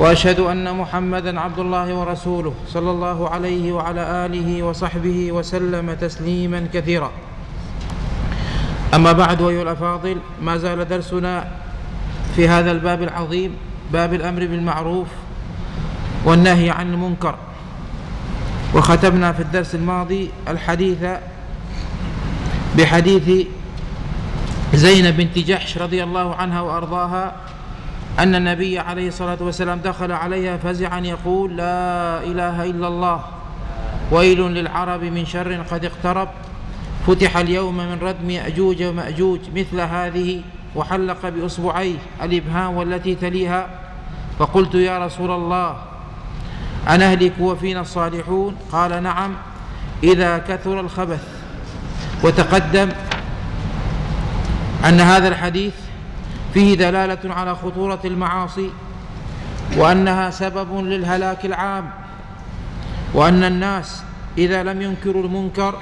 وأشهد أن محمدا عبد الله ورسوله صلى الله عليه وعلى آله وصحبه وسلم تسليما كثيرا. أما بعد أيها الأفاضل ما زال درسنا في هذا الباب العظيم باب الأمر بالمعروف والنهي عن المنكر. وختمنا في الدرس الماضي الحديث بحديث زينب بنت جحش رضي الله عنها وأرضاها أن النبي عليه الصلاة والسلام دخل عليها فزعا يقول لا إله إلا الله. ويل للعرب من شر قد اقترب. فتح اليوم من ردم يأجوج ومأجوج مثل هذه وحلق بأصبعيه الإبهام والتي تليها. فقلت يا رسول الله أنهلك وفينا الصالحون؟ قال نعم. إذا كثر الخبث وتقدم أن هذا الحديث فيه دلالة على خطورة المعاصي وأنها سبب للهلاك العام وأن الناس إذا لم ينكروا المنكر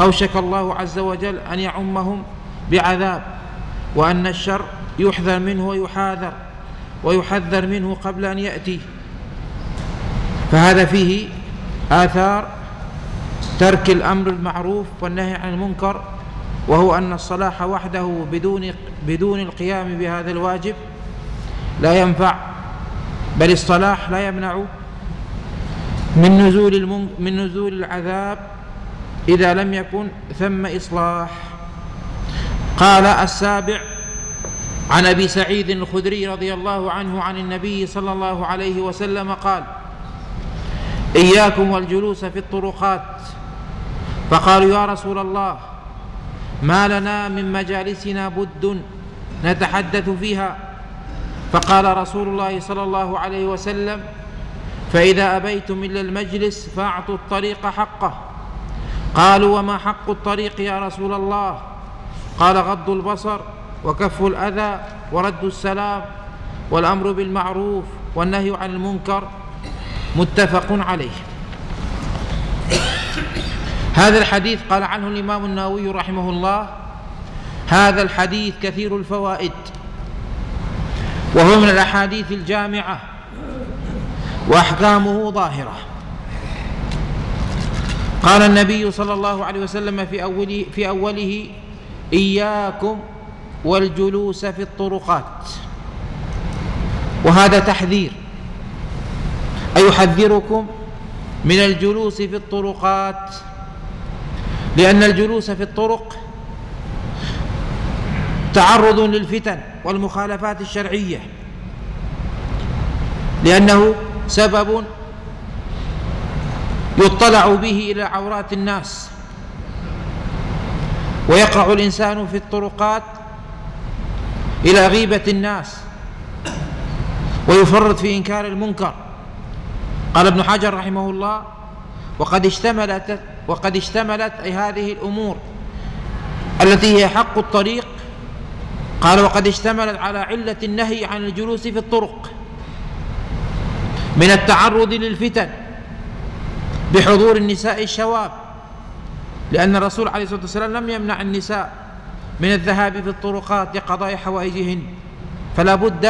أوشك الله عز وجل أن يعمهم بعذاب وأن الشر يحذر منه ويحاذر ويحذر منه قبل أن يأتي. فهذا فيه آثار ترك الأمر المعروف والنهي عن المنكر وهو أن الصلاح وحده بدون بدون القيام بهذا الواجب لا ينفع بل الصلاح لا يمنع من نزول المن من نزول العذاب إذا لم يكن ثم إصلاح. قال السابع عن أبي سعيد الخدري رضي الله عنه عن النبي صلى الله عليه وسلم قال إياكم والجلوس في الطرقات. فقالوا يا رسول الله ما لنا من مجالسنا بد نتحدث فيها. فقال رسول الله صلى الله عليه وسلم فإذا أبيتم إلا المجلس فأعطوا الطريق حقه. قالوا وما حق الطريق يا رسول الله؟ قال غض البصر وكف الأذى ورد السلام والأمر بالمعروف والنهي عن المنكر متفق عليه. هذا الحديث قال عنه الإمام النووي رحمه الله. هذا الحديث كثير الفوائد وهو من الأحاديث الجامعة وأحكامه ظاهرة. قال النبي صلى الله عليه وسلم في أوله, في أوله إياكم والجلوس في الطرقات. وهذا تحذير أيحذركم من الجلوس في الطرقات؟ لأن الجلوس في الطرق تعرض للفتن والمخالفات الشرعية. لأنه سبب يطلع به إلى عورات الناس. ويقع الإنسان في الطرقات إلى غيبة الناس. ويفرط في إنكار المنكر. قال ابن حجر رحمه الله وقد اشتملت وقد اشتملت أي هذه الأمور التي هي حق الطريق. قال وقد اشتملت على علة النهي عن الجلوس في الطرق من التعرض للفتن بحضور النساء الشواب لأن الرسول عليه الصلاة والسلام لم يمنع النساء من الذهاب في الطرقات لقضاء حوائجهن فلا بد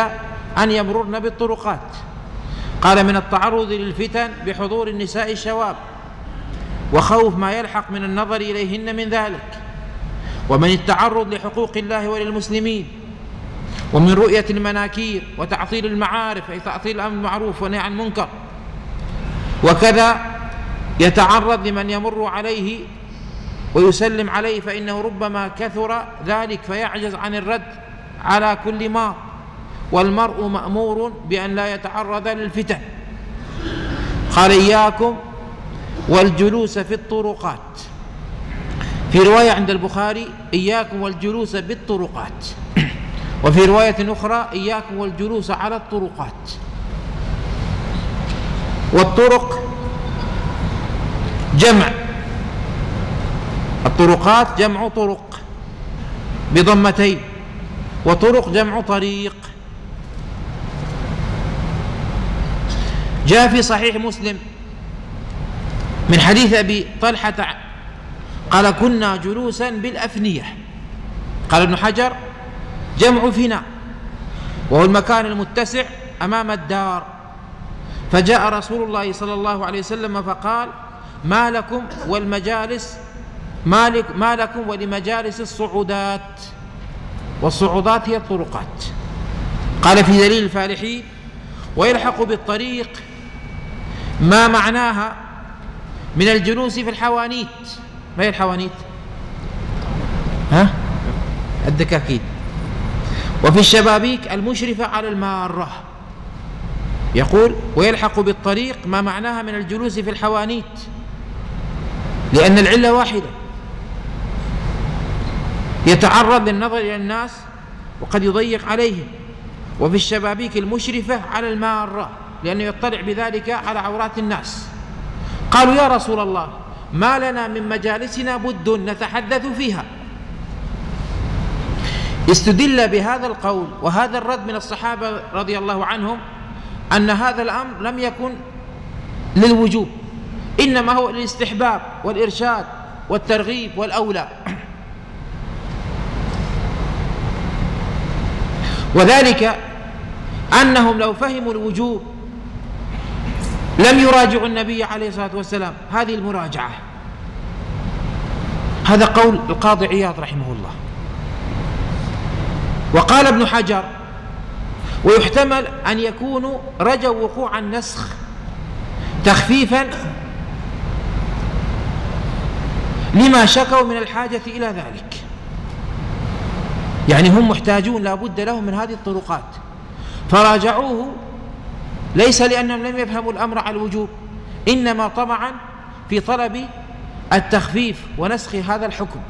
أن يمررن بالطرقات. قال من التعرض للفتن بحضور النساء الشواب. وخوف ما يلحق من النظر إليهن من ذلك. ومن التعرض لحقوق الله وللمسلمين ومن رؤية المناكير وتعطيل المعارف أي تعطيل الأمر المعروف ونهي عن المنكر. وكذا يتعرض لمن يمر عليه ويسلم عليه فإنه ربما كثر ذلك فيعجز عن الرد على كل ما. والمرء مأمور بأن لا يتعرض للفتن. قال إياكم والجلوس في الطرقات. في رواية عند البخاري إياكم والجلوس بالطرقات. وفي رواية أخرى إياكم والجلوس على الطرقات. والطرق جمع. الطرقات جمع طرق بضمتين وطرق جمع طريق. جاء في صحيح مسلم من حديث أبي طلحة قال كنا جلوسا بالأفنية. قال ابن حجر جمع فناء وهو المكان المتسع أمام الدار. فجاء رسول الله صلى الله عليه وسلم فقال ما لكم والمجالس ما, لك ما لكم ولمجالس الصعودات. والصعودات هي الطرقات. قال في دليل الفالحين ويلحق بالطريق ما معناها من الجلوس في الحوانيت. ما هي الحوانيت؟ ها؟ الدكاكين. وفي الشبابيك المشرفة على المارة. يقول ويلحق بالطريق ما معناها من الجلوس في الحوانيت. لأن العلة واحدة. يتعرض للنظر إلى الناس وقد يضيق عليهم. وفي الشبابيك المشرفة على المارة لأنه يطلع بذلك على عورات الناس. قالوا يا رسول الله ما لنا من مجالسنا بد نتحدث فيها. استدل بهذا القول وهذا الرد من الصحابة رضي الله عنهم أن هذا الأمر لم يكن للوجوب إنما هو الاستحباب والإرشاد والترغيب والأولى. وذلك أنهم لو فهموا الوجوب لم يراجعوا النبي عليه الصلاة والسلام. هذه المراجعة. هذا قول القاضي عياض رحمه الله. وقال ابن حجر ويحتمل أن يكونوا رجوا وقوع النسخ تخفيفا لما شكوا من الحاجة إلى ذلك. يعني هم محتاجون لا بد لهم من هذه الطرقات. فراجعوه ليس لأنهم لم يفهموا الأمر على الوجوب إنما طمعا في طلب التخفيف ونسخ هذا الحكم.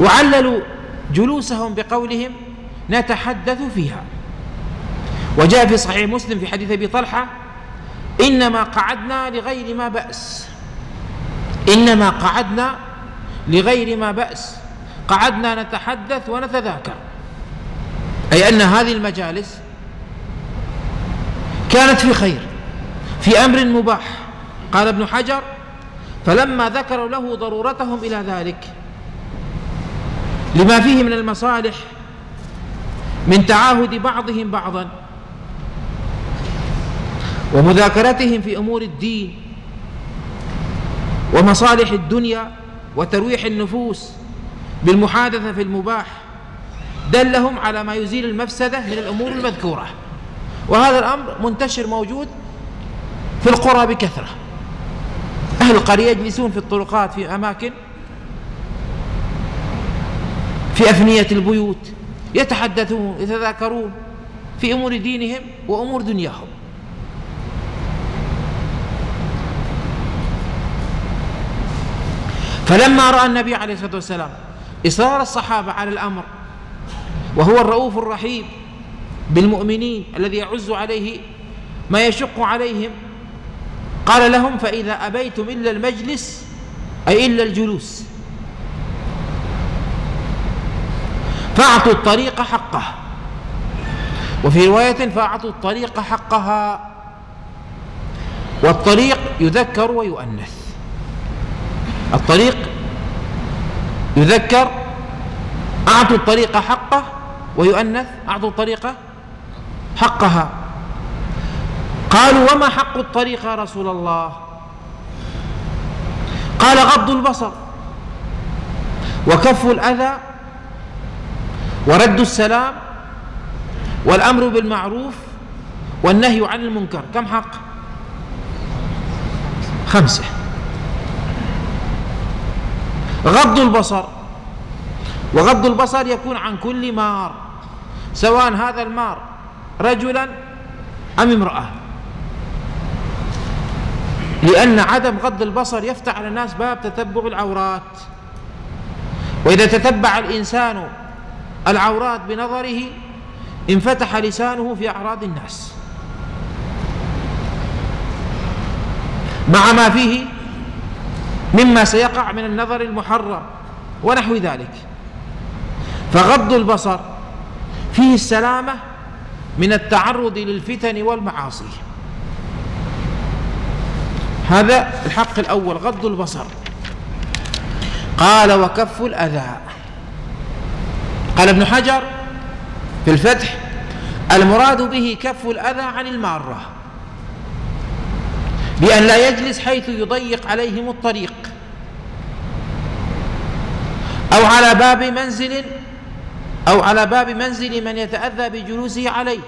وعللوا جلوسهم بقولهم نتحدث فيها. وجاء في صحيح مسلم في حديث أبي طلحة إنما قعدنا لغير ما بأس. إنما قعدنا لغير ما بأس. قعدنا نتحدث ونتذاكر. أي أن هذه المجالس كانت في خير في أمر مباح. قال ابن حجر فلما ذكروا له ضرورتهم إلى ذلك لما فيه من المصالح من تعاهد بعضهم بعضا ومذاكرتهم في أمور الدين ومصالح الدنيا وترويح النفوس بالمحادثة في المباح دلهم على ما يزيل المفسدة من الأمور المذكورة. وهذا الأمر منتشر موجود في القرى بكثرة. أهل القرية يجلسون في الطرقات في أماكن في أفنية البيوت يتحدثون يتذاكرون في أمور دينهم وأمور دنياهم. فلما رأى النبي عليه الصلاة والسلام إصرار الصحابة على الأمر وهو الرؤوف الرحيم بالمؤمنين الذي يعز عليه ما يشق عليهم. قال لهم فإذا أبيتم إلا المجلس أي إلا الجلوس فأعطوا الطريق حقه. وفي رواية فأعطوا الطريق حقها. والطريق يذكر ويؤنث. الطريق يذكر أعطوا الطريق حقه ويؤنث. أعطوا الطريق حقها. قالوا وما حق الطريق يا رسول الله؟ قال غض البصر وكف الأذى ورد السلام والأمر بالمعروف والنهي عن المنكر. كم حق؟ خمسة. غض البصر وغض البصر يكون عن كل مار سواء هذا المار رجلا أم امرأة؟ لأن عدم غض البصر يفتح على الناس باب تتبع العورات. وإذا تتبع الإنسان العورات بنظره انفتح لسانه في أعراض الناس. مع ما فيه مما سيقع من النظر المحرم ونحو ذلك. فغض البصر فيه السلامة من التعرض للفتن والمعاصي. هذا الحق الأول غض البصر. قال وكف الأذى. قال ابن حجر في الفتح المراد به كف الأذى عن المارة بأن لا يجلس حيث يضيق عليهم الطريق أو على باب منزل أو على باب منزل من يتأذى بجلوسه عليه.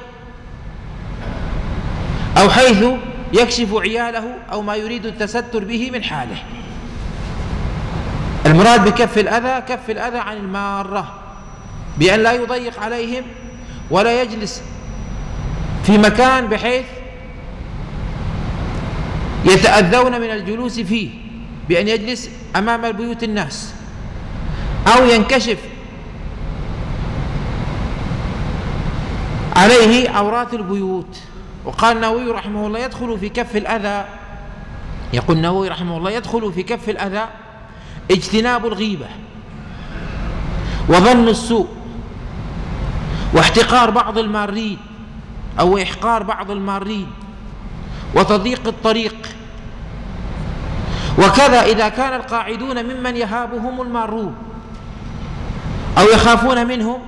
أو حيث يكشف عياله أو ما يريد التستر به من حاله. المراد بكف الأذى كف الأذى عن المارة. بأن لا يضيق عليهم ولا يجلس في مكان بحيث يتأذون من الجلوس فيه بأن يجلس أمام بيوت الناس. أو ينكشف عليه عورات البيوت. وقال النووي رحمه الله يدخل في كف الأذى. يقول النووي رحمه الله يدخل في كف الأذى اجتناب الغيبة وظن السوء واحتقار بعض المارين أو إحقار بعض المارين وتضييق الطريق. وكذا إذا كان القاعدون ممن يهابهم المارون أو يخافون منهم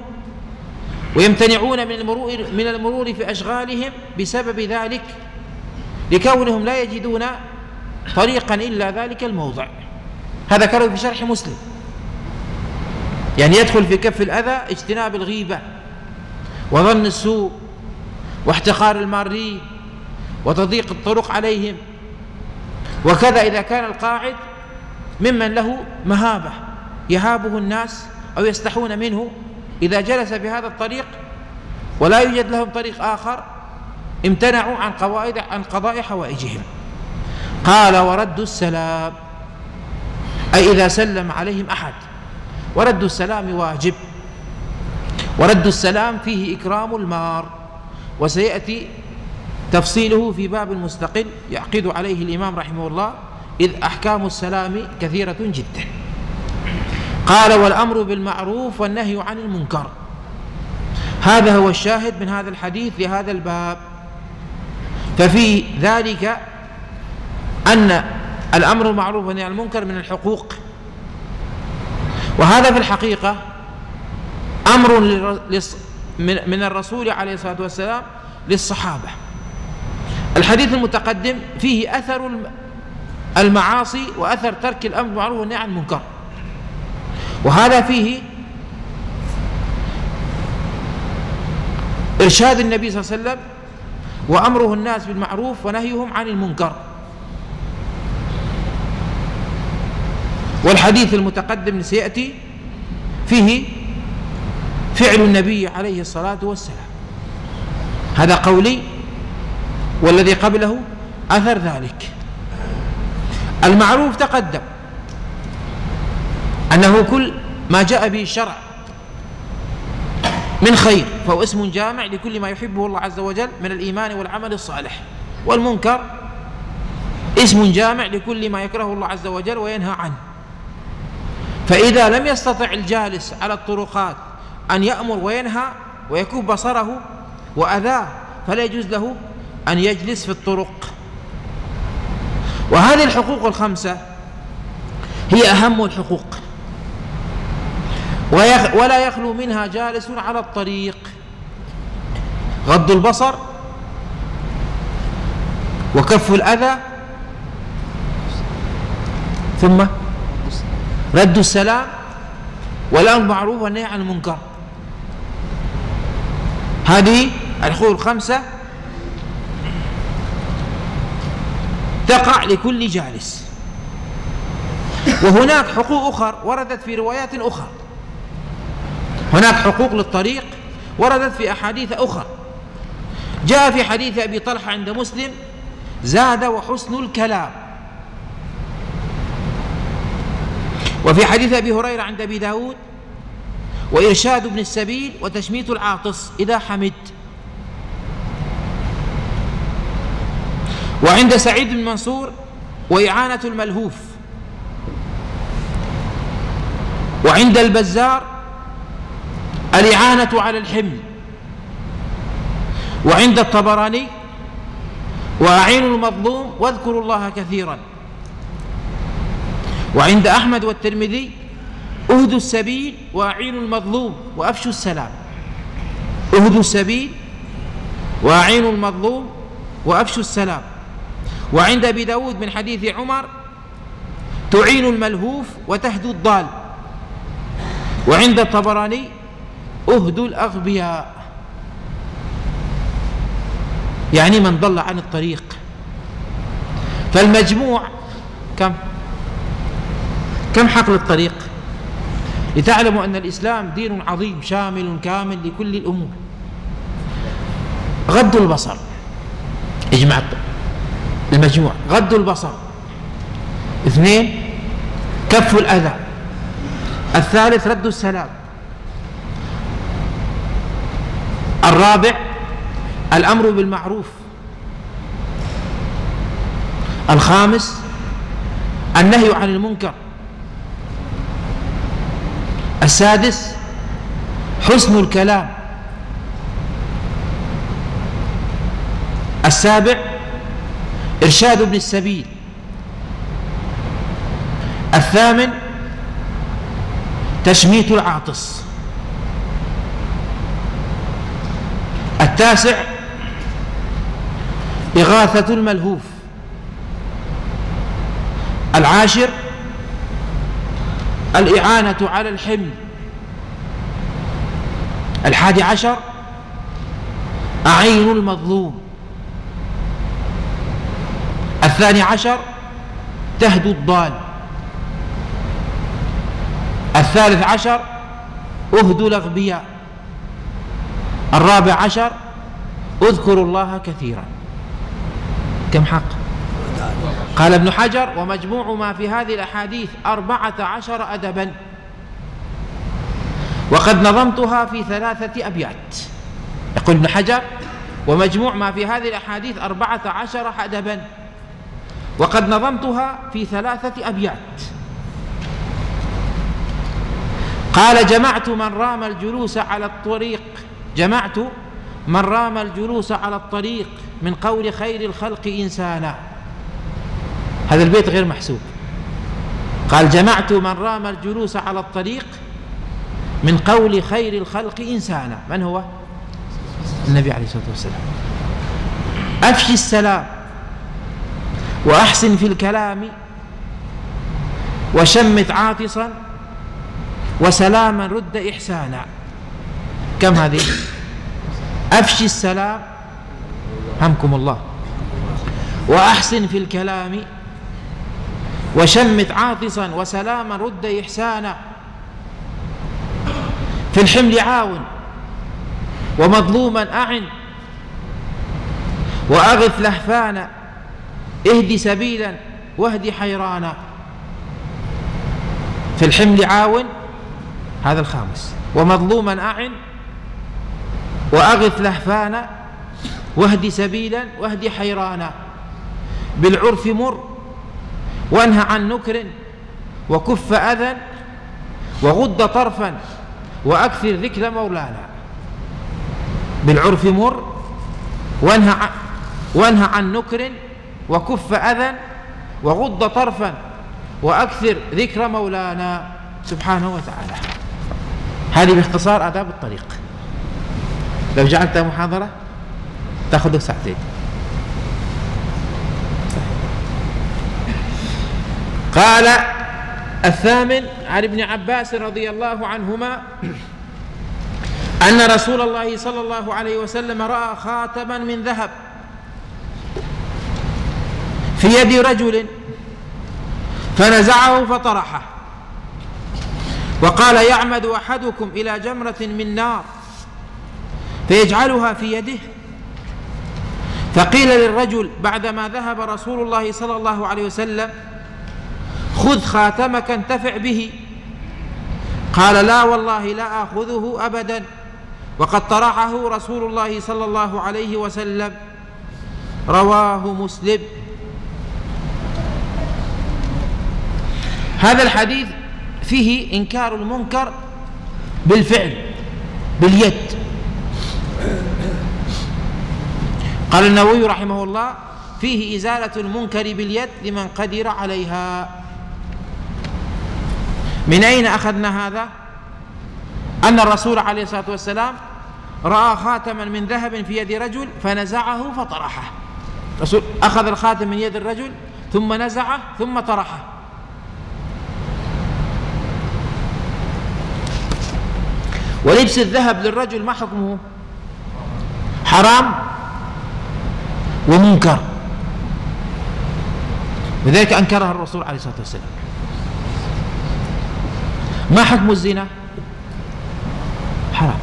ويمتنعون من المرور من المرور في أشغالهم بسبب ذلك لكونهم لا يجدون طريقا إلا ذلك الموضع. هذا كره في شرح مسلم. يعني يدخل في كف الأذى اجتناب الغيبة وظن السوء واحتقار المارين وتضييق الطرق عليهم. وكذا إذا كان القاعد ممن له مهابة يهابه الناس أو يستحون منه إذا جلس في هذا الطريق ولا يوجد لهم طريق آخر امتنعوا عن قواعد عن قضاء حوائجهم. قال ورد السلام. أي إذا سلم عليهم أحد. ورد السلام واجب. ورد السلام فيه إكرام المار. وسيأتي تفصيله في باب مستقل يعقد عليه الإمام رحمه الله إذ أحكام السلام كثيرة جدا. قال والأمر بالمعروف والنهي عن المنكر. هذا هو الشاهد من هذا الحديث لهذا الباب. ففي ذلك أن الأمر بالمعروف والنهي عن المنكر من الحقوق. وهذا في الحقيقة أمر من الرسول عليه الصلاة والسلام للصحابة. الحديث المتقدم فيه أثر المعاصي وأثر ترك الأمر بالمعروف والنهي عن المنكر. وهذا فيه إرشاد النبي صلى الله عليه وسلم وأمره الناس بالمعروف ونهيهم عن المنكر. والحديث المتقدم سيأتي فيه فعل النبي عليه الصلاة والسلام. هذا قولي والذي قبله أثر ذلك. المعروف تقدم. أنه كل ما جاء به الشرع من خير فهو اسم جامع لكل ما يحبه الله عز وجل من الإيمان والعمل الصالح. والمنكر اسم جامع لكل ما يكرهه الله عز وجل وينهى عنه. فإذا لم يستطع الجالس على الطرقات أن يأمر وينهى ويكف بصره وأذاه فلا يجوز له أن يجلس في الطرق. وهذه الحقوق الخمسة هي أهم الحقوق. ولا يخلو منها جالس على الطريق. غض البصر وكف الأذى. ثم رد السلام والأمر معروف والنهي عن المنكر. هذه الحقوق الخمسة. تقع لكل جالس. وهناك حقوق أخر وردت في روايات أخرى. هناك حقوق للطريق وردت في أحاديث أخرى. جاء في حديث أبي طلحة عند مسلم زاد وحسن الكلام. وفي حديث أبي هريرة عند أبي داود وإرشاد ابن السبيل وتشميت العاطس إذا حمد. وعند سعيد بن منصور وإعانة الملهوف. وعند البزار الإعانة على الحمل. وعند الطبراني وأعينوا المظلوم واذكروا الله كثيرا. وعند أحمد والترمذي اهدوا السبيل وأعينوا المظلوم وأفشوا السلام. اهدوا السبيل وأعينوا المظلوم وأفشوا السلام. وعند أبي داود من حديث عمر تعين الملهوف وتهدو الضال. وعند الطبراني اهدوا الأغبياء. يعني من ضل عن الطريق. فالمجموع كم؟ كم حقل الطريق؟ لتعلموا أن الإسلام دين عظيم شامل كامل لكل الأمور. غض البصر. إجمع المجموع. غض البصر. اثنين كف الأذى. الثالث رد السلام. الرابع الأمر بالمعروف. الخامس النهي عن المنكر. السادس حسن الكلام. السابع إرشاد ابن السبيل. الثامن تشميت العاطس. التاسع إغاثة الملهوف. العاشر الإعانة على الحمل. الحادي عشر أعين المظلوم. الثاني عشر تهدو الضال. الثالث عشر أهدو الأغبياء. الرابع عشر اذكروا الله كثيرا. كم حق؟ قال ابن حجر ومجموع ما في هذه الأحاديث أربعة عشر أدبا. وقد نظمتها في ثلاثة أبيات. يقول ابن حجر ومجموع ما في هذه الأحاديث أربعة عشر أدبا. وقد نظمتها في ثلاثة أبيات. قال جمعت من رام الجلوس على الطريق. جمعت من رام الجلوس على الطريق من قول خير الخلق إنسانا. هذا البيت غير محسوب. قال جمعت من رام الجلوس على الطريق من قول خير الخلق إنسانا. من هو؟ النبي عليه الصلاة والسلام. أفشي السلام وأحسن في الكلام وشمت عاطصا وسلاما رد إحسانا. كم هذه؟ أفشي السلام. همكم الله. وأحسن في الكلام. وشمت عاطصا وسلاما رد إحسانا. في الحمل عاون. ومظلوما أعن. وأغث لهفانا. اهد سبيلا واهد حيرانا. في الحمل عاون. هذا الخامس. ومظلوما أعن. وأغث لهفانا واهد سبيلا واهد حيرانا بالعرف مر وانهى عن نكر وكف أذى وغض طرفا وأكثر ذكر مولانا بالعرف مر وانهى وانهى عن نكر وكف أذى وغض طرفا وأكثر ذكر مولانا سبحانه وتعالى. هذه باختصار آداب الطريق. لو جعلتها محاضرة تأخذ ساعتين. قال الثامن عن ابن عباس رضي الله عنهما أن رسول الله صلى الله عليه وسلم رأى خاتما من ذهب في يد رجل فنزعه فطرحه وقال يعمد أحدكم إلى جمرة من نار. فيجعلها في يده. فقيل للرجل بعدما ذهب رسول الله صلى الله عليه وسلم خذ خاتمك انتفع به. قال لا والله لا آخذه أبدا. وقد طرحه رسول الله صلى الله عليه وسلم. رواه مسلم. هذا الحديث فيه إنكار المنكر بالفعل باليد. قال النووي رحمه الله فيه إزالة المنكر باليد لمن قدر عليها. من أين أخذنا هذا؟ أن الرسول عليه الصلاة والسلام رأى خاتما من ذهب في يد رجل فنزعه فطرحه. رسول أخذ الخاتم من يد الرجل ثم نزعه ثم طرحه. ولبس الذهب للرجل ما حكمه؟ حرام. ومنكر. لذلك أنكرها الرسول عليه الصلاة والسلام. ما حكم الزنا؟ حرام.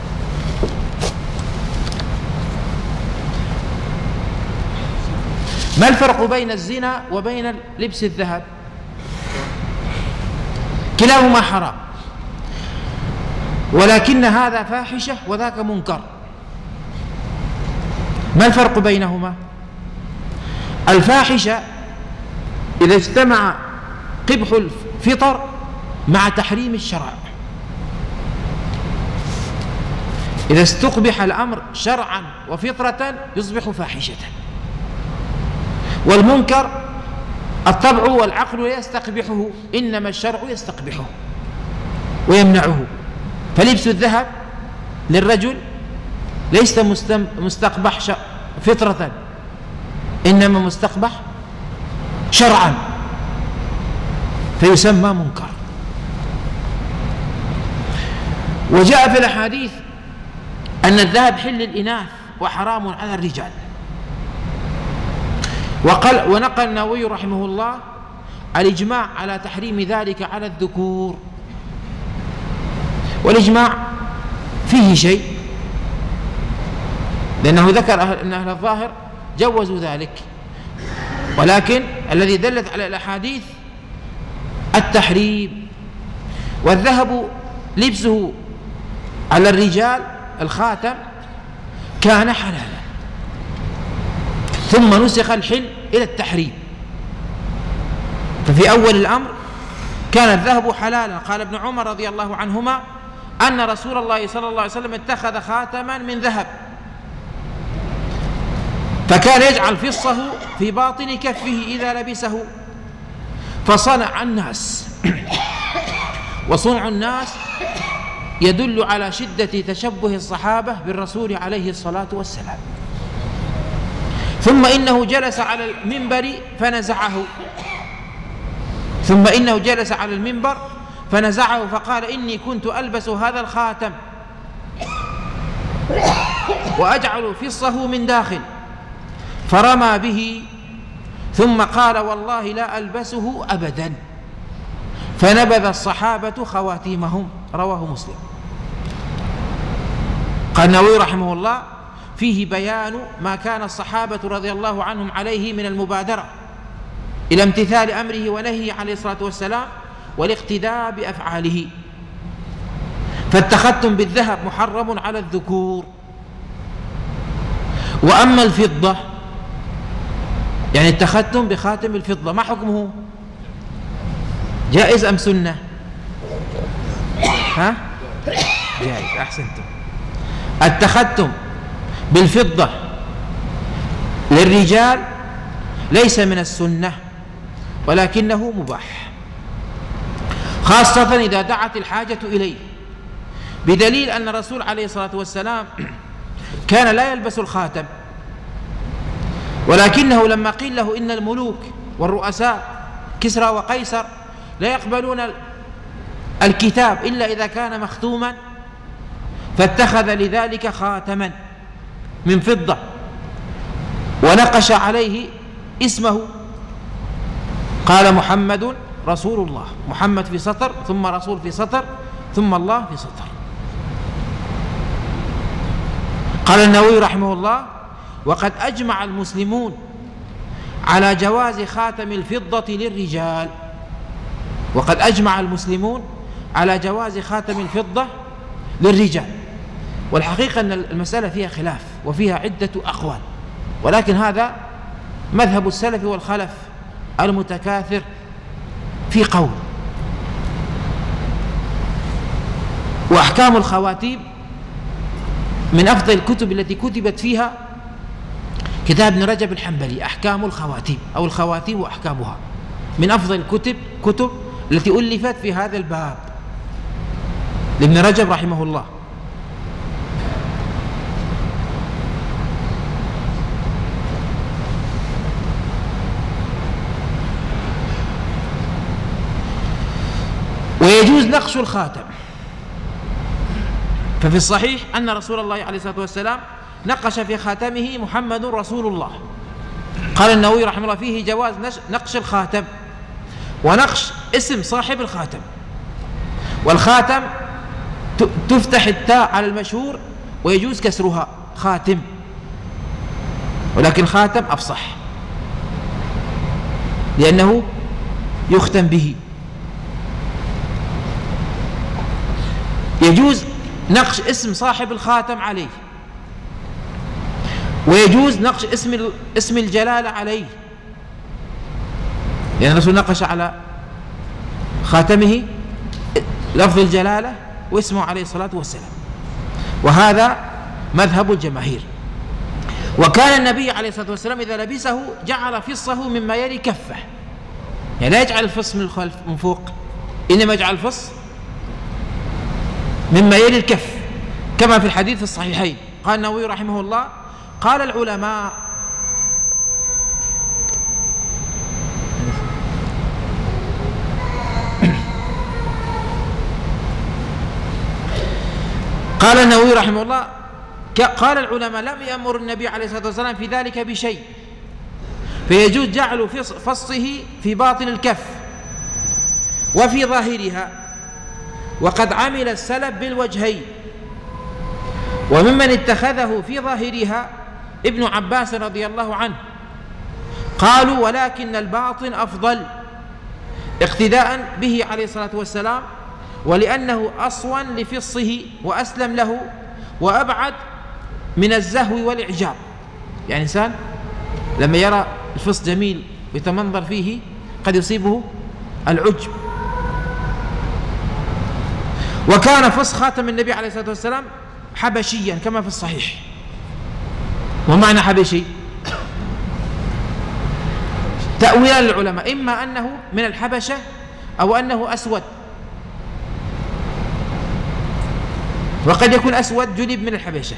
ما الفرق بين الزنا وبين لبس الذهب؟ كلاهما حرام. ولكن هذا فاحشة وذاك منكر. ما الفرق بينهما؟ الفاحشة إذا اجتمع قبح الفطر مع تحريم الشرع. إذا استقبح الأمر شرعا وفطرة يصبح فاحشة. والمنكر الطبع والعقل لا يستقبحه إنما الشرع يستقبحه ويمنعه. فلبس الذهب للرجل ليس مستقبح فطرة. إنما مستقبح شرعا. فيسمى منكر. وجاء في الأحاديث أن الذهب حل الإناث وحرام على الرجال. وقال ونقل النووي رحمه الله الإجماع على تحريم ذلك على الذكور. والإجماع فيه شيء لأنه ذكر أن أهل الظاهر جوزوا ذلك. ولكن الذي دلت على الأحاديث التحريم والذهب لبسه على الرجال الخاتم كان حلالا. ثم نسخ الحل إلى التحريم. ففي أول الأمر كان الذهب حلالا. قال ابن عمر رضي الله عنهما أن رسول الله صلى الله عليه وسلم اتخذ خاتما من ذهب. فكان يجعل فصه في باطن كفه إذا لبسه فصنع الناس. وصنع الناس يدل على شدة تشبه الصحابة بالرسول عليه الصلاة والسلام. ثم إنه جلس على المنبر فنزعه. ثم إنه جلس على المنبر فنزعه فقال إني كنت ألبس هذا الخاتم. وأجعل فصه من داخل. فرمى به ثم قال والله لا ألبسه أبدا. فنبذ الصحابة خواتيمهم رواه مسلم. قال النووي رحمه الله فيه بيان ما كان الصحابة رضي الله عنهم عليه من المبادرة إلى امتثال أمره ونهيه عليه الصلاة والسلام والاقتداء بأفعاله. فالتختم بالذهب محرم على الذكور. وأما الفضة يعني التختم بخاتم الفضة ما حكمه؟ جائز أم سنة؟ ها؟ جائز أحسنتم. التختم بالفضة للرجال ليس من السنة ولكنه مباح. خاصة إذا دعت الحاجة إليه بدليل أن الرسول عليه الصلاة والسلام كان لا يلبس الخاتم. ولكنه لما قيل له إن الملوك والرؤساء كسرى وقيصر لا يقبلون الكتاب إلا إذا كان مختوما فاتخذ لذلك خاتما من فضة ونقش عليه اسمه. قال محمد رسول الله محمد في سطر ثم رسول في سطر ثم الله في سطر. قال النووي رحمه الله وقد أجمع المسلمون على جواز خاتم الفضة للرجال. وقد أجمع المسلمون على جواز خاتم الفضة للرجال. والحقيقة أن المسألة فيها خلاف وفيها عدة أقوال. ولكن هذا مذهب السلف والخلف المتكاثر في قول. وأحكام الخواتيم من أفضل الكتب التي كتبت فيها كتاب ابن رجب الحنبلي أحكام الخواتيم أو الخواتيم وأحكامها. من أفضل الكتب كتب التي ألفت في هذا الباب لابن رجب رحمه الله. ويجوز نقش الخاتم. ففي الصحيح أن رسول الله عليه الصلاة والسلام نقش في خاتمه محمد رسول الله. قال النووي رحمه الله فيه جواز نقش الخاتم ونقش اسم صاحب الخاتم. والخاتم تفتح التاء على المشهور ويجوز كسرها خاتم. ولكن خاتم أفصح. لأنه يختم به. يجوز نقش اسم صاحب الخاتم عليه. ويجوز نقش اسم اسم الجلالة عليه. لأن الرسول نقش على خاتمه لفظ الجلالة واسمه عليه الصلاة والسلام. وهذا مذهب الجماهير. وكان النبي عليه الصلاة والسلام إذا لبسه جعل فصه مما يلي كفه. يعني لا يجعل الفص من الخلف من فوق إنما يجعل الفص مما يلي الكف. كما في الحديث الصحيحين. قال النووي رحمه الله قال العلماء قال النووي رحمه الله قال العلماء لم يأمر النبي عليه الصلاة والسلام في ذلك بشيء. فيجوز جعل فصه في باطن الكف وفي ظاهرها. وقد عمل السلف بالوجهين. وممن اتخذه في ظاهرها ابن عباس رضي الله عنه. قالوا ولكن الباطن أفضل. اقتداء به عليه الصلاة والسلام ولأنه أصون لفصه وأسلم له وأبعد من الزهو والإعجاب. يعني إنسان لما يرى الفص جميل ويتمنظر فيه قد يصيبه العجب. وكان فص خاتم النبي عليه الصلاة والسلام حبشيا كما في الصحيح. ومعنى حبشي تأويل العلماء إما أنه من الحبشة أو أنه أسود. وقد يكون أسود جلب من الحبشة.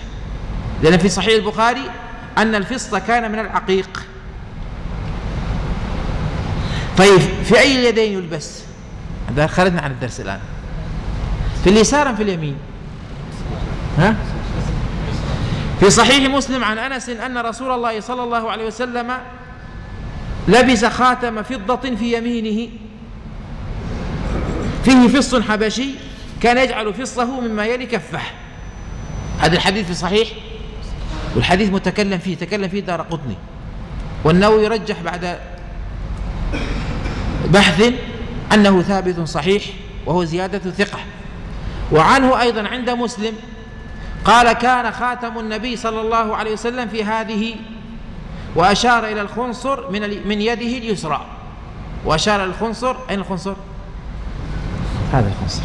لأن في صحيح البخاري أن الفص كان من العقيق. طيب في أي اليدين يلبس؟ هذا خرجنا عن الدرس الآن. في اليسار في اليمين؟ ها؟ في صحيح مسلم عن أنس أن رسول الله صلى الله عليه وسلم لبس خاتم فضة في يمينه. فيه فص حبشي كان يجعل فصه مما يلي كفه هذا الحديث في صحيح؟ والحديث متكلم فيه تكلم فيه دار قطني. والنووي يرجح بعد بحث أنه ثابت صحيح وهو زيادة ثقة. وعنه أيضا عند مسلم قال كان خاتم النبي صلى الله عليه وسلم في هذه وأشار إلى الخنصر من من يده اليسرى. وأشار إلى الخنصر أين الخنصر؟ هذا الخنصر.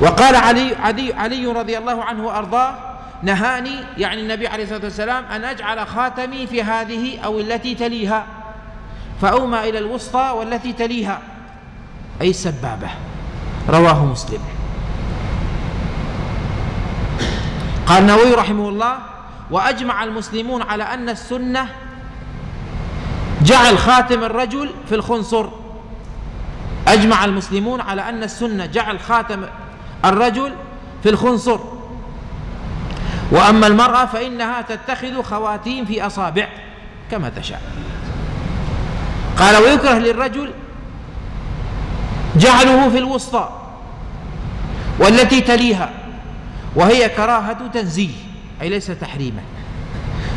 وقال علي علي, علي رضي الله عنه وأرضاه نهاني يعني النبي عليه الصلاة والسلام أن أجعل خاتمي في هذه أو التي تليها فأومى إلى الوسطى والتي تليها. أي السبابة رواه مسلم. قال النووي رحمه الله وأجمع المسلمون على أن السنة جعل خاتم الرجل في الخنصر. أجمع المسلمون على أن السنة جعل خاتم الرجل في الخنصر. وأما المرأة فإنها تتخذ خواتيم في أصابع كما تشاء. قال ويكره للرجل جعله في الوسطى والتي تليها. وهي كراهة تنزيه أي ليس تحريما.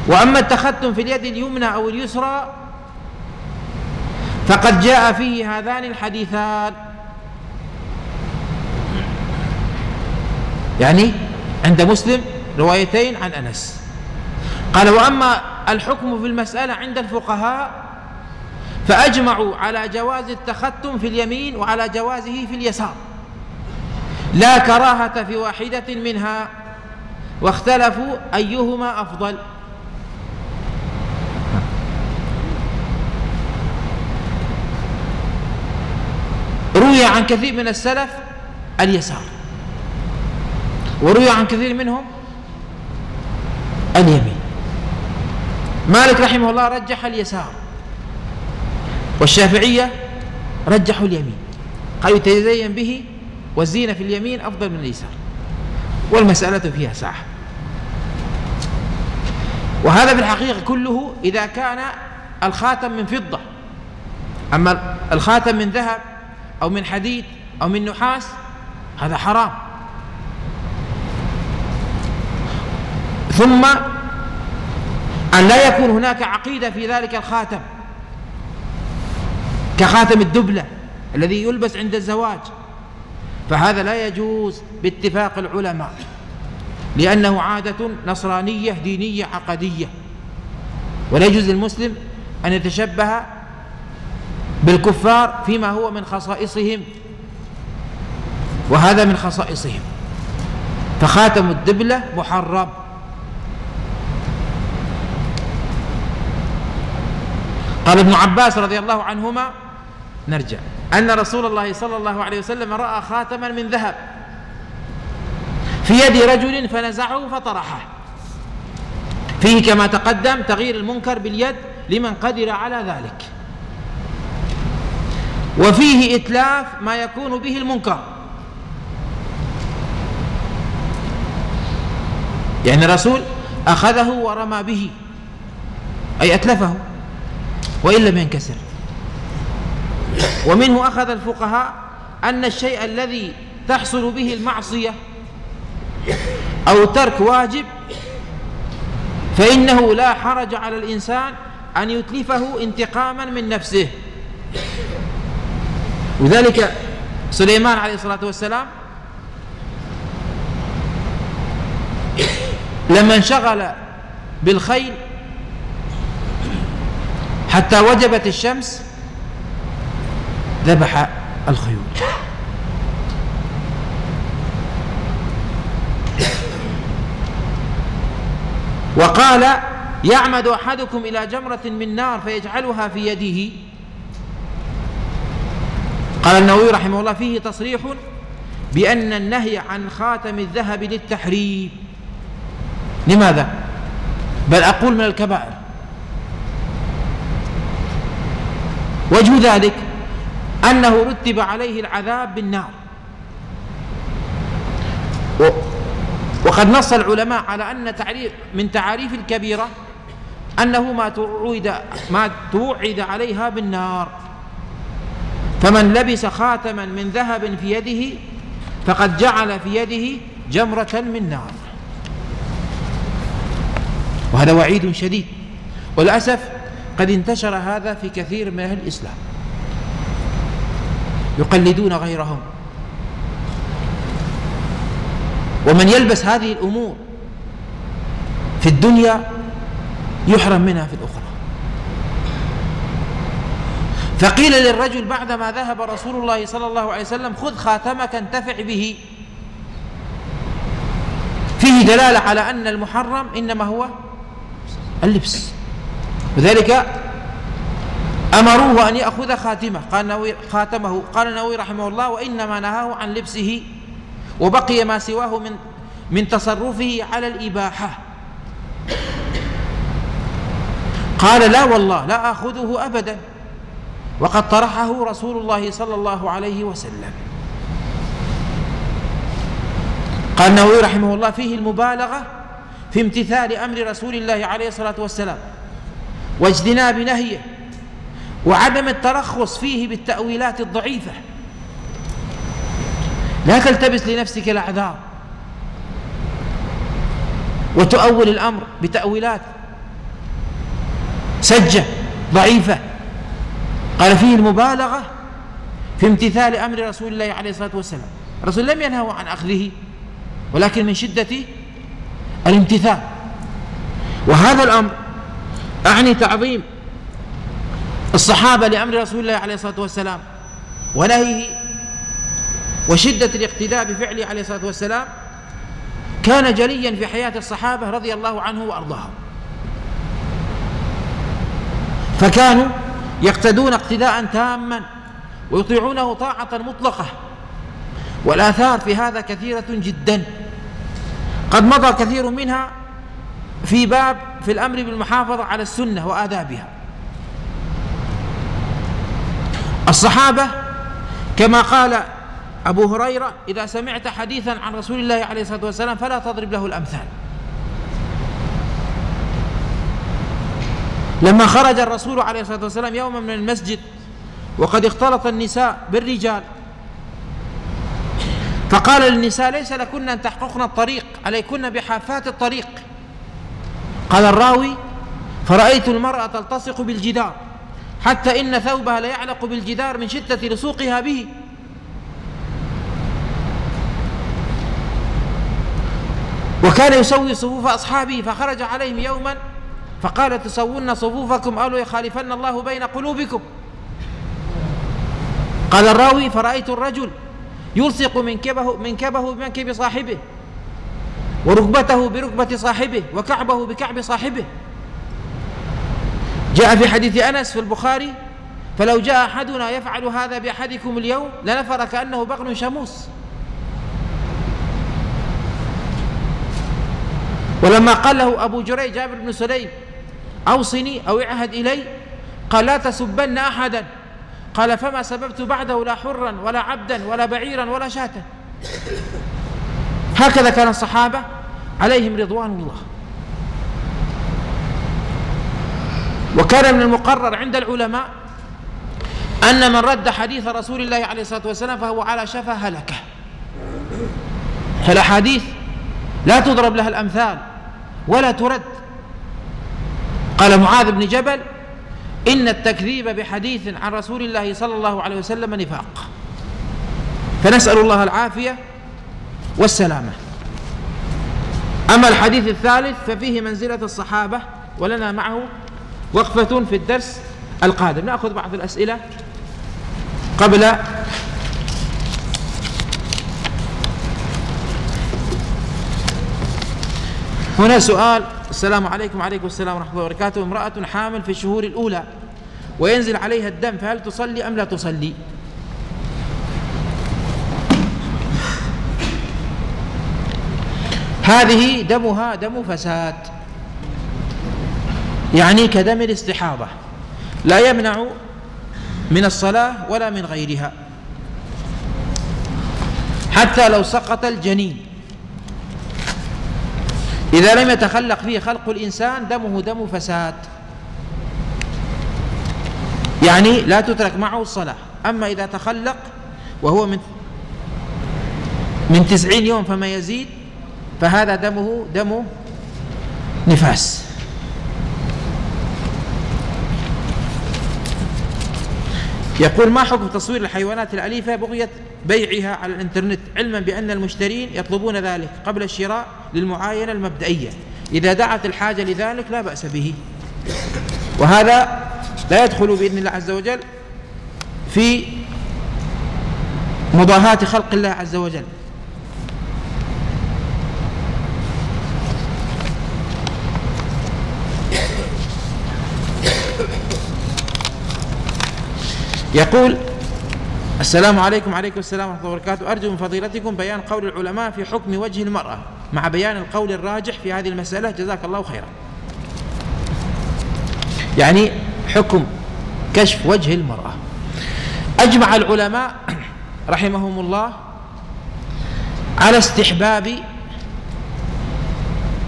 وأما التختم في اليد اليمنى أو اليسرى فقد جاء فيه هذان الحديثان. يعني عند مسلم روايتين عن أنس. قال وأما الحكم في المسألة عند الفقهاء فأجمعوا على جواز التختم في اليمين وعلى جوازه في اليسار. لا كراهة في واحدة منها واختلفوا أيهما أفضل. روي عن كثير من السلف اليسار وروي عن كثير منهم اليمين. مالك رحمه الله رجح اليسار والشافعية رجحوا اليمين. قالوا يتزين به والزينة في اليمين أفضل من اليسار. والمسألة فيها ساعة وهذا في الحقيقة كله إذا كان الخاتم من فضة. أما الخاتم من ذهب أو من حديد أو من نحاس هذا حرام. ثم أن لا يكون هناك عقيدة في ذلك الخاتم كخاتم الدبلة الذي يلبس عند الزواج. فهذا لا يجوز باتفاق العلماء لأنه عادة نصرانية دينية عقدية. ولا يجوز للمسلم أن يتشبه بالكفار فيما هو من خصائصهم. وهذا من خصائصهم. فخاتم الدبلة محرم. قال ابن عباس رضي الله عنهما نرجع. أن رسول الله صلى الله عليه وسلم رأى خاتما من ذهب في يد رجل فنزعه فطرحه. فيه كما تقدم تغيير المنكر باليد لمن قدر على ذلك. وفيه إتلاف ما يكون به المنكر. يعني الرسول أخذه ورمى به أي أتلفه وإن لم ينكسر. ومنه أخذ الفقهاء أن الشيء الذي تحصل به المعصية أو ترك واجب فإنه لا حرج على الإنسان أن يتلفه انتقاما من نفسه. وذلك سليمان عليه الصلاة والسلام لما انشغل بالخيل حتى وجبت الشمس ذبح الخيول. وقال يعمد أحدكم إلى جمرة من نار فيجعلها في يده. قال النووي رحمه الله فيه تصريح بأن النهي عن خاتم الذهب للتحريم. لماذا؟ بل أقول من الكبائر. وجه ذلك أنه رتب عليه العذاب بالنار. وقد نص العلماء على أن تعريف من تعاريف الكبيرة أنه ما توعد ما توعد عليها بالنار. فمن لبس خاتما من ذهب في يده فقد جعل في يده جمرة من نار. وهذا وعيد شديد. وللأسف قد انتشر هذا في كثير من أهل الإسلام. يقلدون غيرهم. ومن يلبس هذه الأمور في الدنيا يحرم منها في الأخرى. فقيل للرجل بعدما ذهب رسول الله صلى الله عليه وسلم خذ خاتمك انتفع به. فيه دلالة على أن المحرم إنما هو اللبس. وذلك أمروه أن يأخذ خاتمه. قال نووي خاتمه. قال النووي رحمه الله وإنما نهاه عن لبسه وبقي ما سواه من من تصرفه على الإباحة. قال لا والله لا آخذه أبدا. وقد طرحه رسول الله صلى الله عليه وسلم. قال النووي رحمه الله فيه المبالغة في امتثال أمر رسول الله عليه الصلاة والسلام. واجتناب نهيه. وعدم الترخص فيه بالتأويلات الضعيفة. لا تلتبس لنفسك الأعذار. وتؤول الأمر بتأويلات سجة ضعيفة. قال فيه المبالغة في امتثال أمر رسول الله عليه الصلاة والسلام. الرسول لم ينهوا عن أخذه ولكن من شدة الامتثال. وهذا الأمر أعني تعظيم الصحابة لأمر رسول الله عليه الصلاة والسلام ونهيه وشدة الاقتداء بفعله عليه الصلاة والسلام كان جليا في حياة الصحابة رضي الله عنه وأرضاهم. فكانوا يقتدون اقتداء تاما ويطيعونه طاعة مطلقة والآثار في هذا كثيرة جدا. قد مضى كثير منها في باب في الأمر بالمحافظة على السنة وآدابها. الصحابة كما قال أبو هريرة إذا سمعت حديثا عن رسول الله عليه الصلاة والسلام فلا تضرب له الأمثال. لما خرج الرسول عليه الصلاة والسلام يوما من المسجد وقد اختلط النساء بالرجال فقال للنساء ليس لكن أن تحققن الطريق عليكن بحافات الطريق. قال الراوي فرأيت المرأة تلتصق بالجدار. حتى إن ثوبها ليعلق بالجدار من شدة لصوقها به. وكان يسوي صفوف أصحابه فخرج عليهم يوما فقال تسوون صفوفكم؟ أو يخالفن الله بين قلوبكم. قال الراوي فرأيت الرجل يلصق منكبه منكبه بمنكب صاحبه وركبته بركبة صاحبه وكعبه بكعب صاحبه. جاء في حديث أنس في البخاري فلو جاء أحدنا يفعل هذا بأحدكم اليوم لنفر كأنه بغل شموس ولما قال له أبو جريج جابر بن سليم أوصني أو اعهد إلي قال لا تسبن أحدا. قال فما سببت بعده لا حرا ولا عبدا ولا بعيرا ولا شاة. هكذا كان الصحابة عليهم رضوان الله. وكان من المقرر عند العلماء أن من رد حديث رسول الله عليه الصلاة والسلام فهو على شفا هلكة. فالأحاديث لا تضرب لها الأمثال ولا ترد. قال معاذ بن جبل إن التكذيب بحديث عن رسول الله صلى الله عليه وسلم نفاق. فنسأل الله العافية والسلامة. أما الحديث الثالث ففيه منزلة الصحابة ولنا معه وقفة في الدرس القادم. نأخذ بعض الأسئلة قبل هنا سؤال. السلام عليكم. وعليكم السلام ورحمة الله وبركاته. امرأة حامل في الشهور الأولى وينزل عليها الدم فهل تصلي أم لا تصلي؟ هذه دمها دم فساد. يعني كدم الاستحاضة. لا يمنع من الصلاة ولا من غيرها. حتى لو سقط الجنين. إذا لم يتخلق فيه خلق الإنسان دمه دم فساد. يعني لا تترك معه الصلاة. أما إذا تخلق وهو من من تسعين يوم فما يزيد فهذا دمه دم نفاس. يقول ما حكم تصوير الحيوانات الأليفة بغية بيعها على الإنترنت علما بأن المشترين يطلبون ذلك قبل الشراء للمعاينة المبدئية. إذا دعت الحاجة لذلك لا بأس به. وهذا لا يدخل بإذن الله عز وجل في مضاهاة خلق الله عز وجل. يقول السلام عليكم وعليكم السلام ورحمة الله وبركاته. أرجو من فضيلتكم بيان قول العلماء في حكم وجه المرأة مع بيان القول الراجح في هذه المسألة. جزاك الله خيرا. يعني حكم كشف وجه المرأة. أجمع العلماء رحمهم الله على استحباب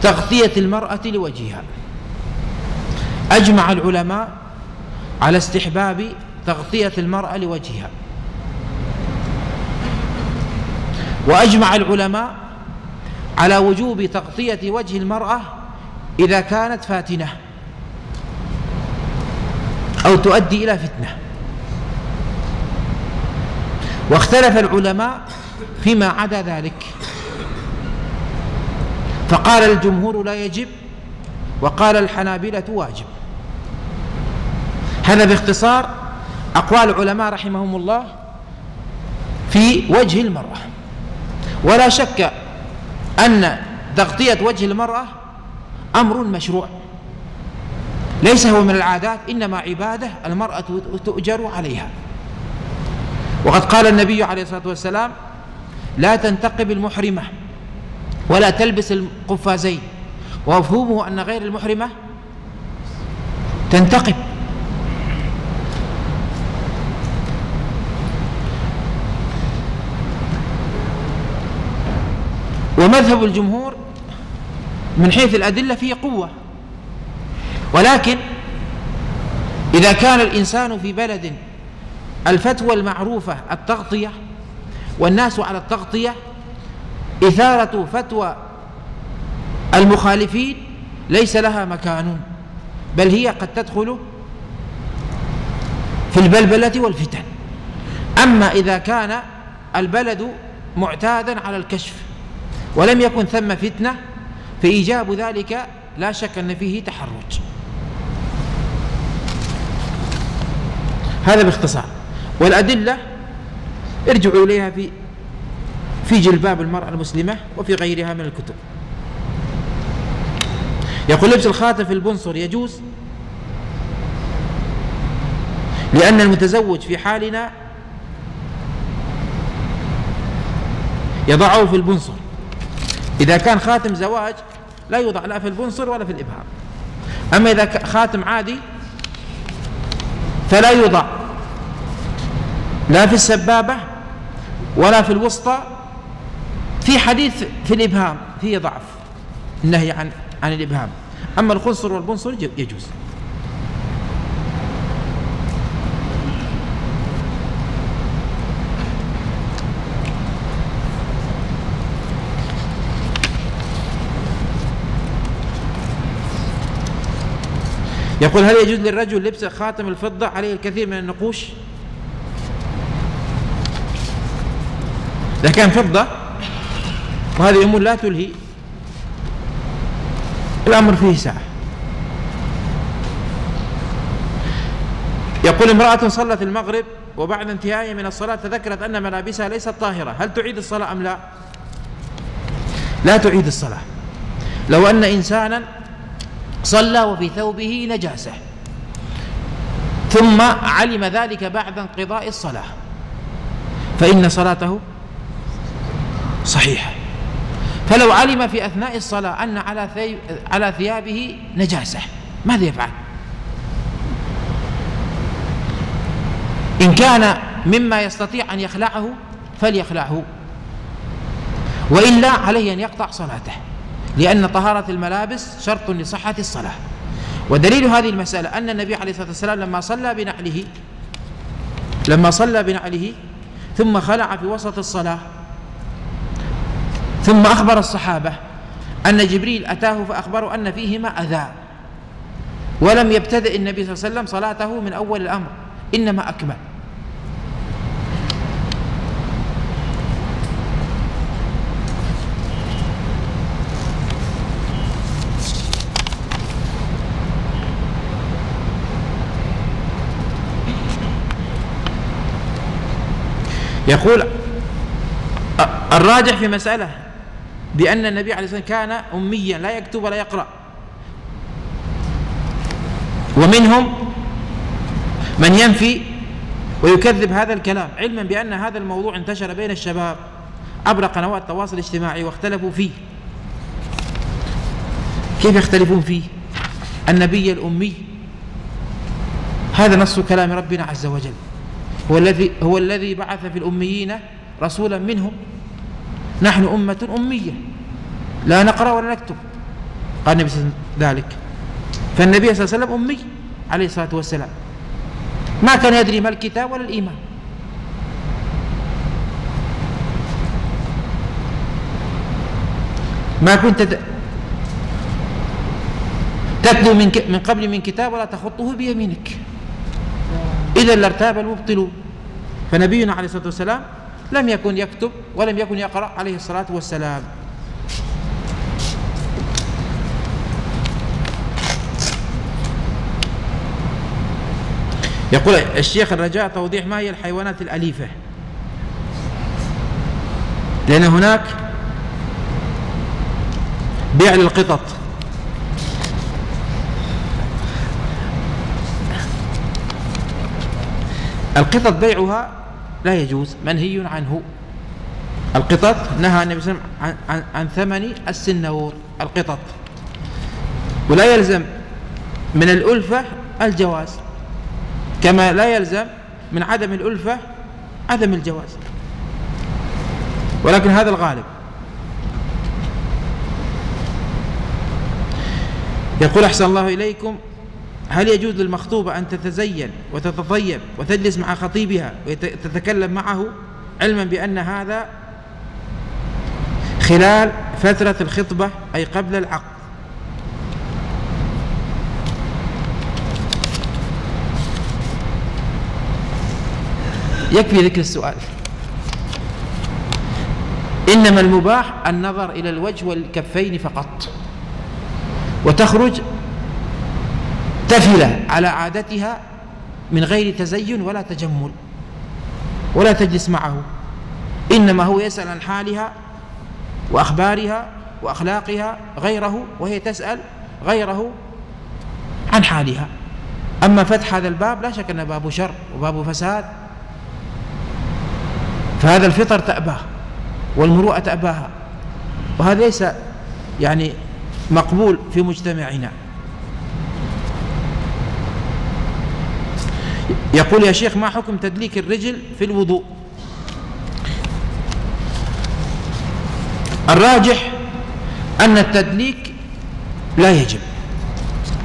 تغطية المرأة لوجهها. أجمع العلماء على استحباب تغطية المرأة لوجهها. وأجمع العلماء على وجوب تغطية وجه المرأة إذا كانت فاتنة أو تؤدي إلى فتنة. واختلف العلماء فيما عدا ذلك. فقال الجمهور لا يجب وقال الحنابلة واجب. هذا باختصار أقوال العلماء رحمهم الله في وجه المرأة. ولا شك أن تغطية وجه المرأة أمر مشروع. ليس هو من العادات إنما عبادة المرأة تؤجر عليها. وقد قال النبي عليه الصلاة والسلام لا تنتقب المحرمة ولا تلبس القفازين. ومفهومه أن غير المحرمة تنتقب. ومذهب الجمهور من حيث الأدلة فيه قوة. ولكن إذا كان الإنسان في بلد الفتوى المعروفة التغطية والناس على التغطية إثارة فتوى المخالفين ليس لها مكان بل هي قد تدخل في البلبلة والفتن. أما إذا كان البلد معتادا على الكشف ولم يكن ثم فتنة فإيجاب ذلك لا شك أن فيه تحرج. هذا باختصار. والأدلة ارجعوا إليها في في جلباب المرأة المسلمة وفي غيرها من الكتب. يقول لبس الخاتم في البنصر يجوز لأن المتزوج في حالنا يضعه في البنصر. إذا كان خاتم زواج لا يوضع لا في البنصر ولا في الإبهام. أما إذا خاتم عادي فلا يوضع. لا في السبابة ولا في الوسطى. في حديث في الإبهام فيه ضعف النهي عن عن الإبهام. أما الخنصر والبنصر يجوز. يقول هل يجوز للرجل لبس خاتم الفضة عليه الكثير من النقوش؟ إذا كان فضة وهذه أمور لا تلهي. الأمر فيه سعة يقول امرأة صلت المغرب وبعد انتهائها من الصلاة تذكرت أن ملابسها ليست طاهرة. هل تعيد الصلاة أم لا؟ لا تعيد الصلاة. لو أن إنسانا صلى وفي ثوبه نجاسة. ثم علم ذلك بعد انقضاء الصلاة. فإن صلاته صحيحة. فلو علم في أثناء الصلاة أن على على ثيابه نجاسة ماذا يفعل؟ إن كان مما يستطيع أن يخلعه فليخلعه. وإلا عليه أن يقطع صلاته. لأن طهارة الملابس شرط لصحة الصلاة. ودليل هذه المسألة أن النبي عليه الصلاة والسلام لما صلى بنعله لما صلى بنعله ثم خلع في وسط الصلاة ثم أخبر الصحابة أن جبريل أتاه فأخبره أن فيهما أذى. ولم يبتدئ النبي صلى الله عليه وسلم صلاته من أول الأمر إنما أكمل. يقول الراجح في مسألة بأن النبي عليه الصلاة والسلام كان أميا لا يكتب ولا يقرأ. ومنهم من ينفي ويكذب هذا الكلام علما بأن هذا الموضوع انتشر بين الشباب عبر قنوات التواصل الاجتماعي واختلفوا فيه. كيف يختلفون فيه؟ النبي الأمي. هذا نص كلام ربنا عز وجل. هو الذي هو الذي بعث في الأميين رسولا منهم. نحن أمة أمية. لا نقرأ ولا نكتب. قال النبي صلى الله عليه وسلم ذلك. فالنبي صلى الله عليه وسلم أمي عليه الصلاة والسلام. ما كان يدري ما الكتاب ولا الإيمان. ما كنت تتلو من من قبل من كتاب ولا تخطه بيمينك. إذا لارتاب المبطلون. فنبينا عليه الصلاة والسلام لم يكن يكتب ولم يكن يقرأ عليه الصلاة والسلام. يقول الشيخ الرجاء توضيح ما هي الحيوانات الأليفة. لأن هناك بيع للقطط. القطط بيعها لا يجوز منهي عنه. القطط نهى النبي صلى الله عليه وسلم عن, عن, ثمن السنور القطط. ولا يلزم من الألفة الجواز كما لا يلزم من عدم الألفة عدم الجواز. ولكن هذا الغالب. يقول أحسن الله إليكم هل يجوز للمخطوبة أن تتزين وتتطيب وتجلس مع خطيبها وتتكلم معه علما بأن هذا خلال فترة الخطبة أي قبل العقد؟ يكفي ذكر السؤال. إنما المباح النظر إلى الوجه والكفين فقط. وتخرج تفلة على عادتها من غير تزين ولا تجمل ولا تجلس معه. إنما هو يسأل عن حالها وأخبارها وأخلاقها غيره وهي تسأل غيره عن حالها. أما فتح هذا الباب لا شك أنه باب شر وباب فساد. فهذا الفطر تأباه والمروءة تأباها. وهذا ليس يعني مقبول في مجتمعنا. يقول يا شيخ ما حكم تدليك الرجل في الوضوء؟ الراجح أن التدليك لا يجب.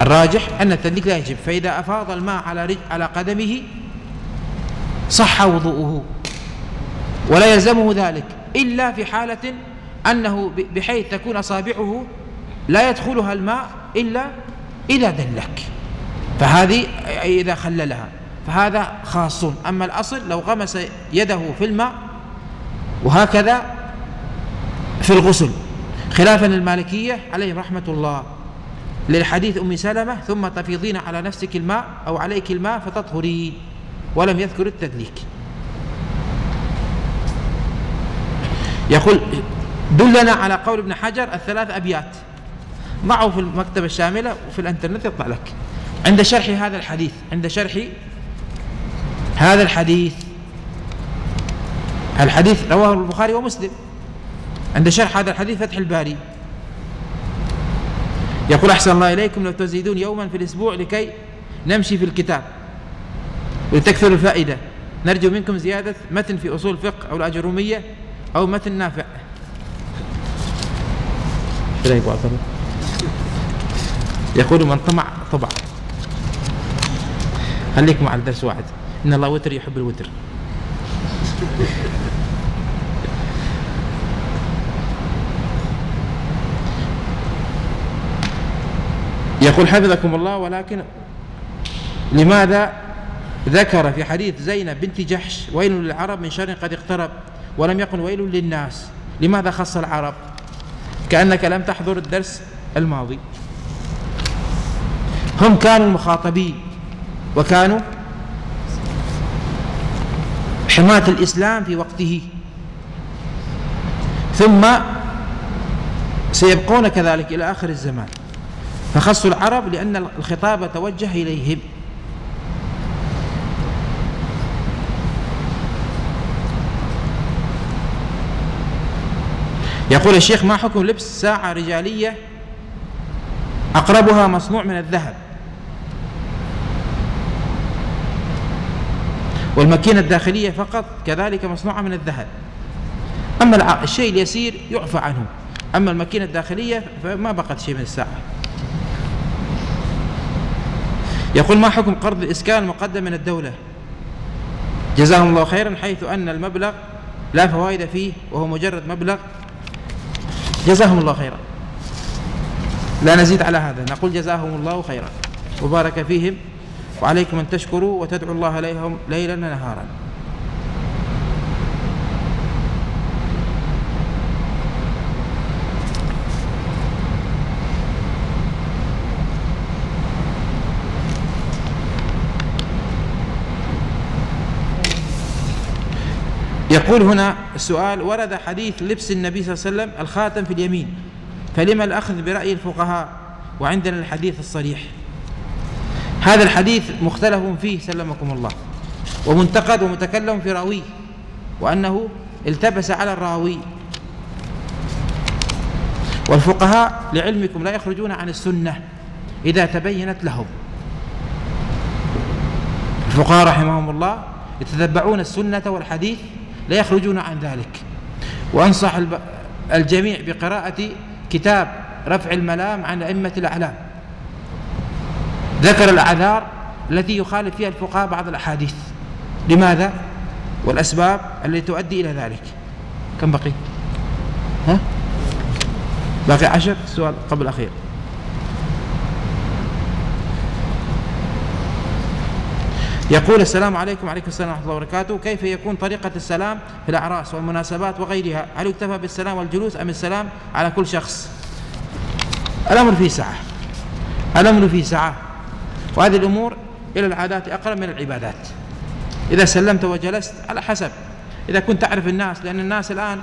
الراجح أن التدليك لا يجب. فإذا أفاض الماء على على قدمه صح وضوءه. ولا يلزمه ذلك. إلا في حالة أنه بحيث تكون أصابعه لا يدخلها الماء إلا إذا دلك. فهذه إذا خللها. فهذا خاص أما الأصل لو غمس يده في الماء وهكذا في الغسل. خلافا المالكية عليهم رحمة الله. للحديث أم سلمة ثم تفيضين على نفسك الماء أو عليك الماء فتطهرين ولم يذكر التدليك. يقول دلنا على قول ابن حجر الثلاث أبيات. ضعوا في المكتبة الشاملة وفي الإنترنت يطلع لك. عند شرح هذا الحديث عند شرح هذا الحديث الحديث رواه البخاري ومسلم. عند شرح هذا الحديث فتح الباري. يقول أحسن الله إليكم لو تزيدون يوما في الأسبوع لكي نمشي في الكتاب. ولتكثر الفائدة. نرجو منكم زيادة متن في أصول الفقه أو الأجرومية أو متن نافع. يقول من طمع طبع. خليك مع الدرس واحد. إن الله وتر يحب الوتر. يقول حفظكم الله ولكن لماذا ذكر في حديث زينب بنت جحش ويل للعرب من شر قد اقترب ولم يقل ويل للناس؟ لماذا خص العرب؟ كأنك لم تحضر الدرس الماضي. هم كانوا المخاطبين وكانوا حماة الإسلام في وقته. ثم سيبقون كذلك إلى آخر الزمان. فخصوا العرب لأن الخطاب توجه إليهم. يقول الشيخ ما حكم لبس ساعة رجالية؟ أقربها مصنوع من الذهب. والماكينة الداخلية فقط كذلك مصنوعة من الذهب. أما الشيء اليسير يعفى عنه. أما الماكينة الداخلية فما بقت شيء من الساعة. يقول ما حكم قرض الإسكان المقدم من الدولة؟ جزاهم الله خيرا حيث أن المبلغ لا فوائد فيه وهو مجرد مبلغ. جزاهم الله خيرا. لا نزيد على هذا. نقول جزاهم الله خيرا. وبارك فيهم. وعليكم أن تشكروا وتدعوا الله عليهم ليلا نهارا يقول هنا السؤال ورد حديث لبس النبي صلى الله عليه وسلم الخاتم في اليمين فلما الأخذ برأي الفقهاء وعندنا الحديث الصريح؟ هذا الحديث مختلف فيه سلمكم الله ومنتقد ومتكلم في راويه وأنه التبس على الراوي. والفقهاء لعلمكم لا يخرجون عن السنة إذا تبينت لهم. الفقهاء رحمهم الله يتتبعون السنة والحديث لا يخرجون عن ذلك. وأنصح الجميع بقراءة كتاب رفع الملام عن أئمة الأعلام. ذكر الأعذار التي يخالف فيها الفقهاء بعض الأحاديث. لماذا؟ والأسباب التي تؤدي إلى ذلك. كم بقي؟ ها؟ باقي عشر؟ سؤال قبل الأخير. يقول السلام عليكم وعليكم السلام ورحمة الله وبركاته. كيف يكون طريقة السلام في الأعراس والمناسبات وغيرها؟ هل يكتفى بالسلام والجلوس أم السلام على كل شخص؟ الأمر فيه سعة الأمر فيه سعة وهذه الأمور إلى العادات أقرب من العبادات. إذا سلمت وجلست على حسب. إذا كنت تعرف الناس لأن الناس الآن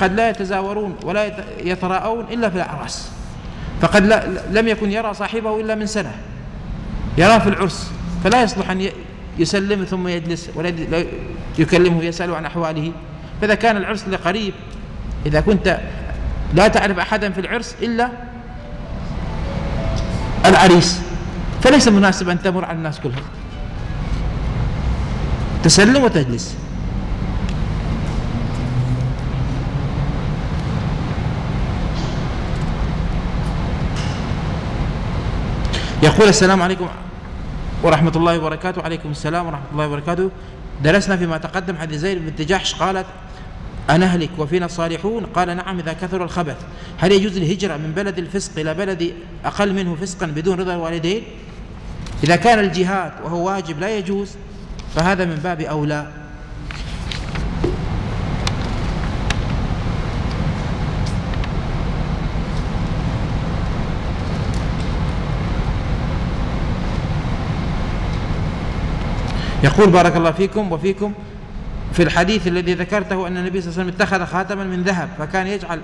قد لا يتزاورون ولا يتراءون إلا في الأعراس. فقد لم يكن يرى صاحبه إلا من سنة. يراه في العرس. فلا يصلح أن يسلم ثم يجلس ولا يكلمه يسأل عن أحواله. فإذا كان العرس لقريب إذا كنت لا تعرف أحدا في العرس إلا العريس. فليس مناسب أن تمر على الناس كلهم تسلم وتجلس. يقول السلام عليكم ورحمة الله وبركاته. وعليكم السلام ورحمة الله وبركاته. درسنا فيما تقدم حديث زيد بنت جحش قالت أنهلك وفينا الصالحون. قال نعم إذا كثر الخبث. هل يجوز الهجرة من بلد الفسق إلى بلد أقل منه فسقا بدون رضا الوالدين؟ إذا كان الجهاد وهو واجب لا يجوز فهذا من باب أولى. يقول بارك الله فيكم وفيكم في الحديث الذي ذكرته أن النبي صلى الله عليه وسلم اتخذ خاتما من ذهب فكان يجعل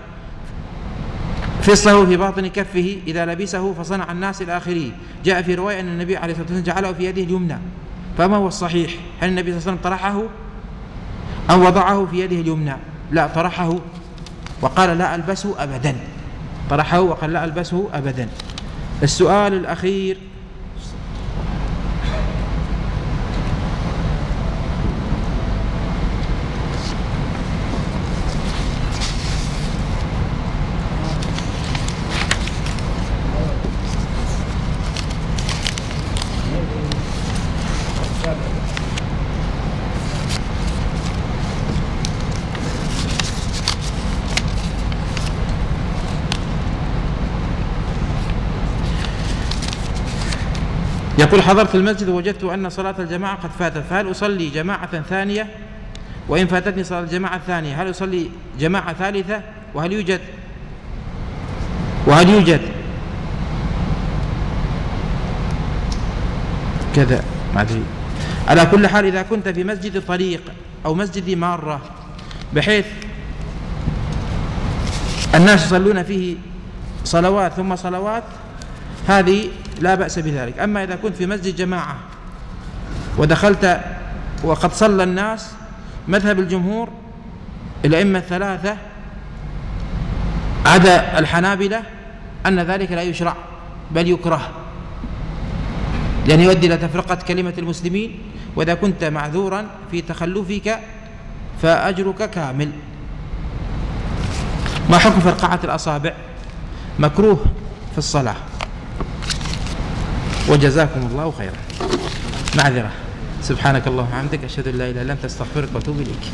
فصله في باطن كفه إذا لبسه فصنع الناس إلى آخره جاء في رواية أن النبي عليه الصلاة والسلام جعله في يده اليمنى. فما هو الصحيح؟ هل النبي صلى الله عليه وسلم طرحه؟ أو وضعه في يده اليمنى؟ لا طرحه وقال لا ألبسه أبدا. طرحه وقال لا ألبسه أبدا. السؤال الأخير يقول حضرت المسجد ووجدت أن صلاة الجماعة قد فاتت فهل أصلي جماعة ثانية؟ وإن فاتتني صلاة الجماعة الثانية هل أصلي جماعة ثالثة؟ وهل يوجد؟ وهل يوجد؟ كذا ما أدري. على كل حال إذا كنت في مسجد طريق أو مسجد مارة بحيث الناس يصلون فيه صلوات ثم صلوات هذه لا بأس بذلك. أما إذا كنت في مسجد جماعة ودخلت وقد صلى الناس مذهب الجمهور الأئمة الثلاثة عدا الحنابلة أن ذلك لا يشرع بل يكره. لأن يؤدي إلى تفرقة كلمة المسلمين وإذا كنت معذورا في تخلفك فأجرك كامل. ما حكم فرقعة الأصابع؟ مكروه في الصلاة. وجزاكم الله خيرا. معذرة. سبحانك اللهم وبحمدك أشهد أن لا إله إلا أنت أستغفرك وأتوب إليك.